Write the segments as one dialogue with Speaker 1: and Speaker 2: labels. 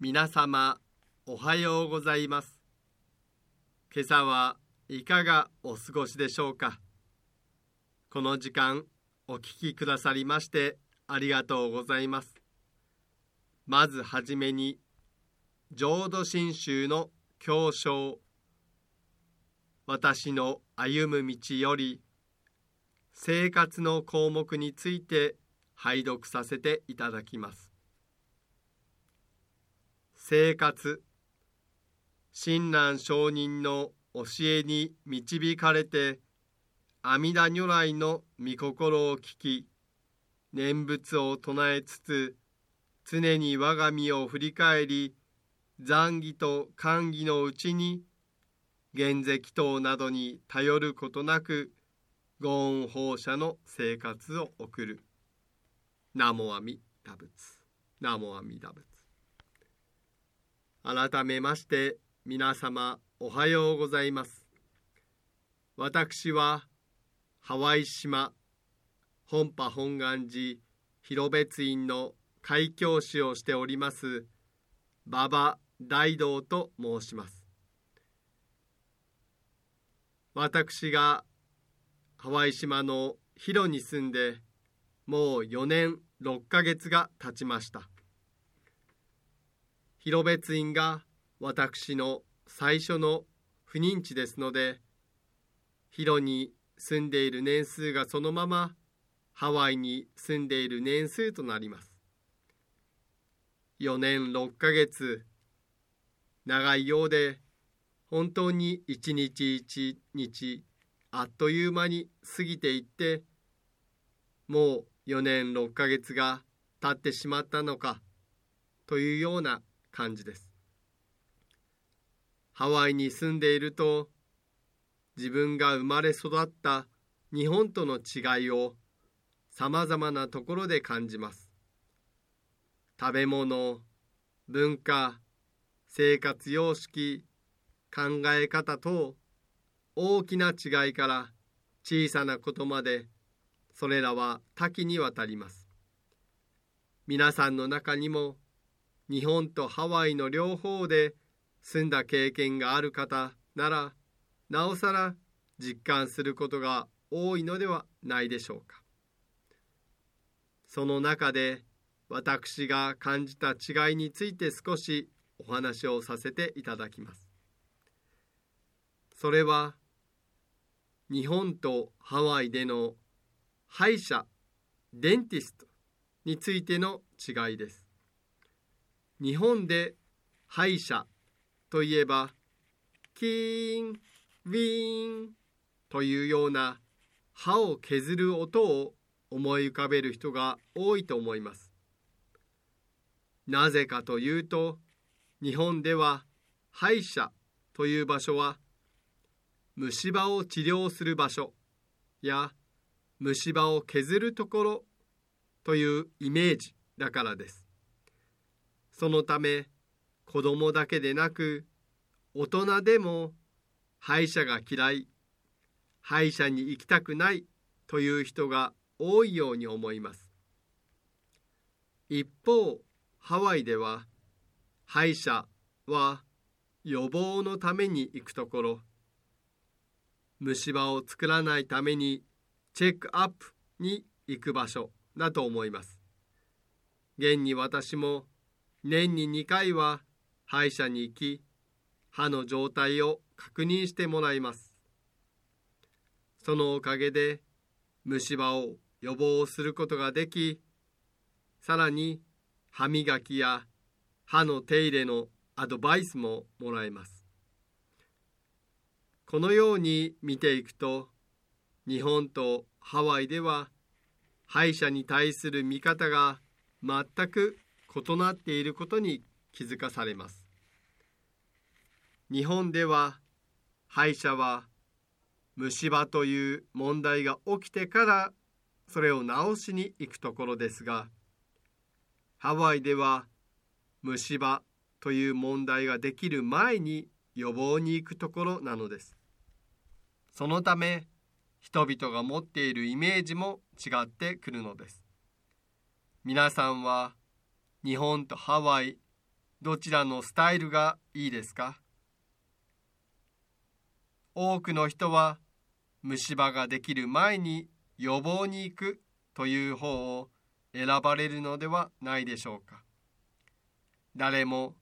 Speaker 1: 皆様おはようございます。今朝はいかがお過ごしでしょうか。この時間お聞きくださりましてありがとうございます。まずはじめに浄土真宗の教章私の歩む道より生活の項目について拝読させていただきます。生活親鸞上人の教えに導かれて阿弥陀如来の御心を聞き念仏を唱えつつ常に我が身を振り返り残儀と歓儀のうちに原石等などに頼ることなくご恩放射の生活を送る。ナモアミダ仏。ナモアミダ仏。改めまして皆様おはようございます。私はハワイ島本波本願寺広別院の開教師をしております馬場大道と申します。私がハワイ島の広に住んでもう4年6ヶ月が経ちました。広別院が私の最初の不妊地ですので広に住んでいる年数がそのままハワイに住んでいる年数となります。4年6ヶ月長いようで本当に一日一日あっという間に過ぎていってもう4年6ヶ月が経ってしまったのかというような感じです。ハワイに住んでいると自分が生まれ育った日本との違いをさまざまなところで感じます。食べ物文化生活様式考え方等大きな違いから小さなことまでそれらは多岐にわたります。皆さんの中にも日本とハワイの両方で住んだ経験がある方ならなおさら実感することが多いのではないでしょうか。その中で私が感じた違いについて少しお話をさせていただきます。それは日本とハワイでの歯医者デンティストについての違いです。日本で歯医者といえばキーン、ウィーンというような歯を削る音を思い浮かべる人が多いと思います。なぜかというと日本では歯医者という場所は虫歯を治療する場所や虫歯を削るところというイメージだからです。そのため子供だけでなく大人でも歯医者が嫌い歯医者に行きたくないという人が多いように思います。一方ハワイでは歯医者は予防のために行くところ虫歯を作らないためにチェックアップに行く場所だと思います。現に私も年に2回は歯医者に行き歯の状態を確認してもらいます。そのおかげで虫歯を予防することができさらに歯磨きや歯の手入れのアドバイスももらえます。このように見ていくと日本とハワイでは歯医者に対する見方が全く異なっていることに気づかされます。日本では歯医者は虫歯という問題が起きてからそれを治しに行くところですがハワイでは虫歯という問題ができる前に予防に行くところなのです。そのため人々が持っているイメージも違ってくるのです。皆さんは日本とハワイどちらのスタイルがいいですか？多くの人は虫歯ができる前に予防に行くという方を選ばれるのではないでしょうか？誰も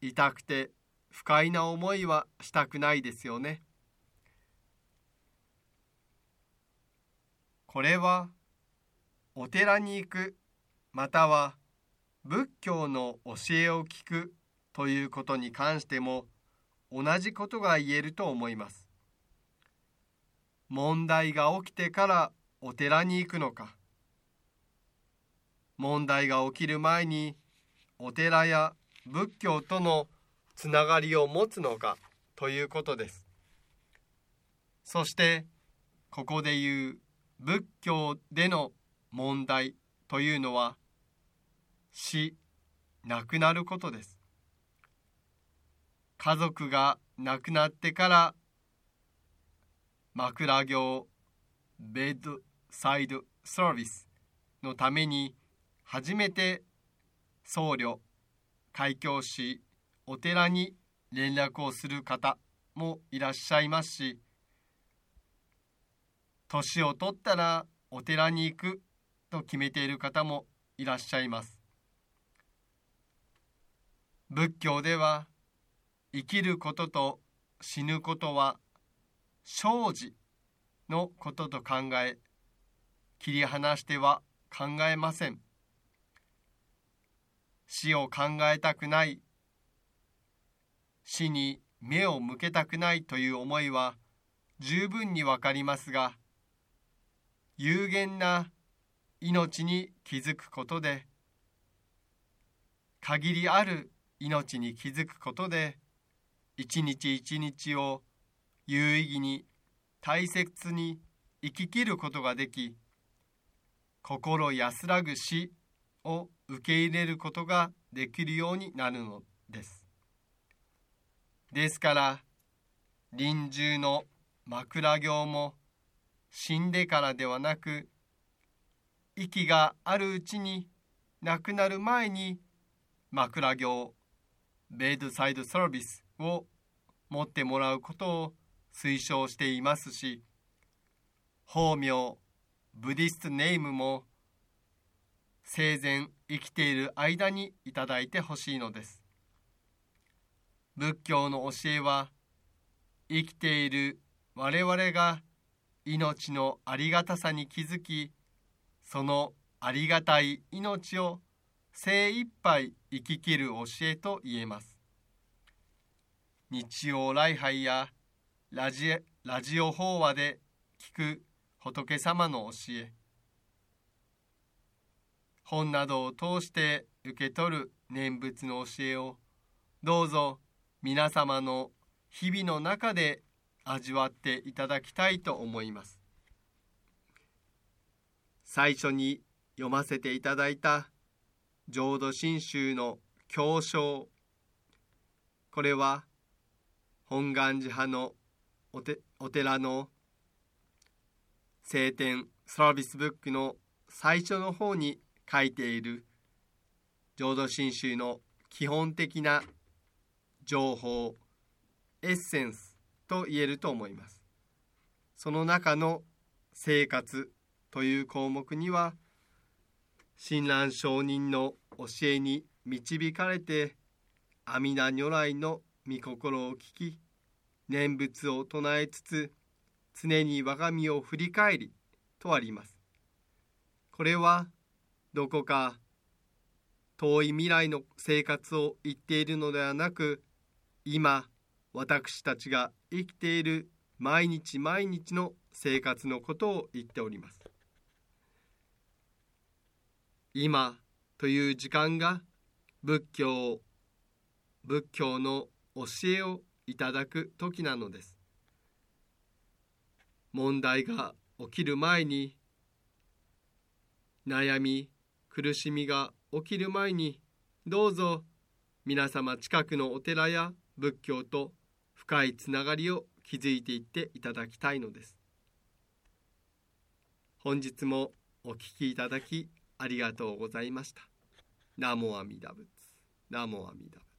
Speaker 1: 痛くて不快な思いはしたくないですよね。これはお寺に行くまたは仏教の教えを聞くということに関しても同じことが言えると思います。問題が起きてからお寺に行くのか。問題が起きる前にお寺や仏教とのつながりを持つのかということです。そしてここで言う仏教での問題というのは死亡くなることです。家族が亡くなってから枕業ベッドサイドサービスのために初めて僧侶開教師お寺に連絡をする方もいらっしゃいますし年を取ったらお寺に行くと決めている方もいらっしゃいます。仏教では生きることと死ぬことは生じのことと考え切り離しては考えません。死を考えたくない死に目を向けたくないという思いは十分にわかりますが有限な命に気づくことで限りある命に気づくことで一日一日を有意義に大切に生ききることができ心安らぐ死を受け入れることができるようになるのです。ですから臨終の枕行も死んでからではなく息があるうちに亡くなる前に枕行ベッドサイドサービスを持ってもらうことを推奨していますし法名ブディストネームも生前生きている間にいただいてほしいのです。仏教の教えは生きている我々が命のありがたさに気づきそのありがたい命を精一杯生ききる教えと言えます。日曜礼拝やラジラジオ法話で聞く仏様の教え。本などを通して受け取る念仏の教えをどうぞ皆様の日々の中で味わっていただきたいと思います。最初に読ませていただいた浄土真宗の教章。これは本願寺派のおてお寺の聖典サービスブックの最初の方に書いている浄土真宗の基本的な情報エッセンスと言えると思います。その中の生活という項目には親鸞上人の教えに導かれて阿弥陀如来の御心を聞き念仏を唱えつつ常に我が身を振り返りとあります。これはどこか遠い未来の生活を言っているのではなく今私たちが生きている毎日毎日の生活のことを言っております。今という時間が仏教仏教の教えをいただく時なのです。問題が起きる前に悩み苦しみが起きる前にどうぞ皆様近くのお寺や仏教と深いつながりを築いていっていただきたいのです。本日もお聞きいただきありがとうございました。ナモアミダ仏。ナモアミダ仏。